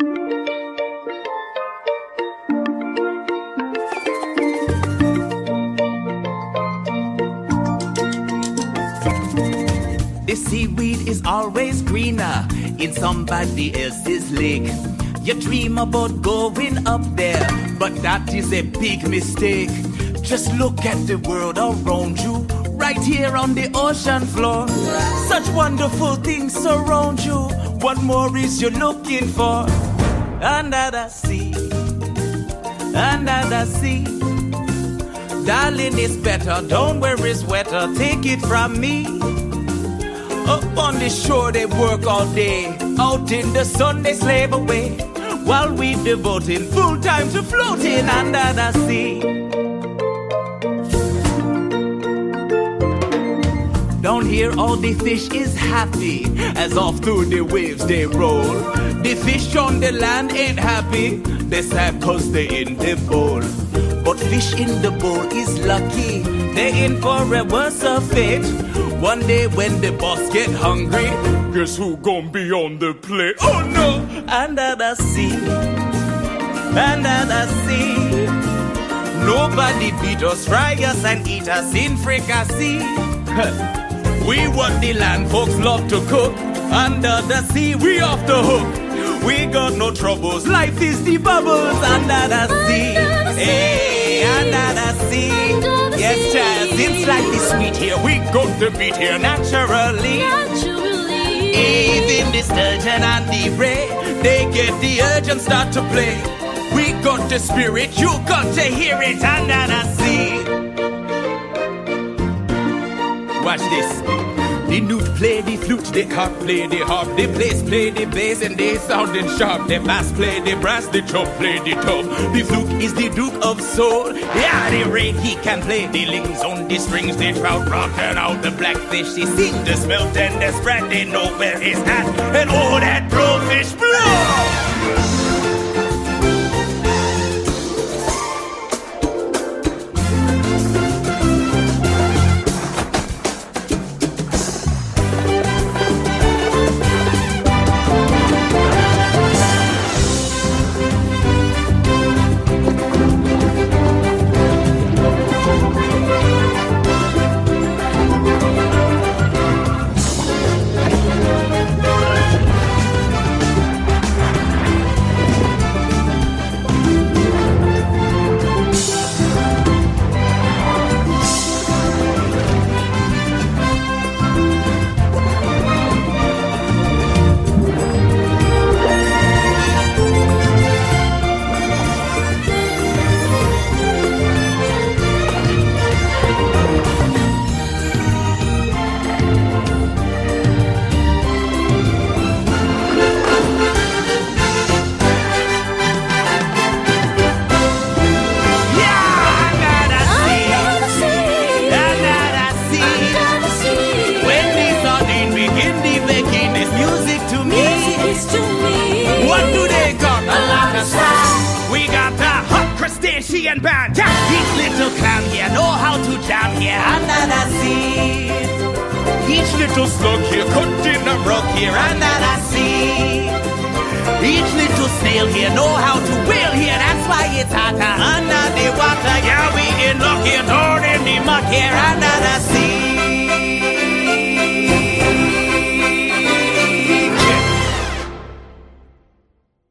The seaweed is always greener in somebody else's lake. You dream about going up there, but that is a big mistake. Just look at the world around you, right here on the ocean floor. Such wonderful things surround you. What more is you looking for? Under the sea, under the sea. Darling, it's better. Don't wear it's wetter. Take it from me. Up on the shore, they work all day. Out in the sun, they slave away. While we devoting full time to floating under the sea. Here, all the fish is happy as off through the waves they roll. The fish on the land ain't happy, they sad cause they in the bowl. But fish in the bowl is lucky, they in for a worse fate. One day when the boss get hungry, guess who gon' be on the plate? Oh no! Under the sea, under the sea. Nobody beat us, fry us and eat us in fricassee. We what the land folks love to cook. Under the sea, we off the hook. We got no troubles. Life is the bubbles under the sea. Hey, under the sea. Yes, child, it's slightly sweet here. We got the beat here naturally. Even the sturgeon and the ray, they get the urge and start to play. We got the spirit, you got to hear it under the sea. Watch this. The newt play the flute, the harp play the harp, the bass play the bass, and they sounding sharp. The bass play the brass, the chop play the top. The fluke is the duke of soul. Yeah, the ray he can play the lings on the strings. The trout rocking out the blackfish. They sing the smelt and the spread. They know where it's at, and all that blowfish blow. Crustacean band. Yeah. Each little clown here know how to jam here under the sea. Each little slug here cutting a rug here under the sea. Each little snail here know how to whale here. That's why it's hotter under the water. Yeah, we in luck here, down in the muck here under the sea.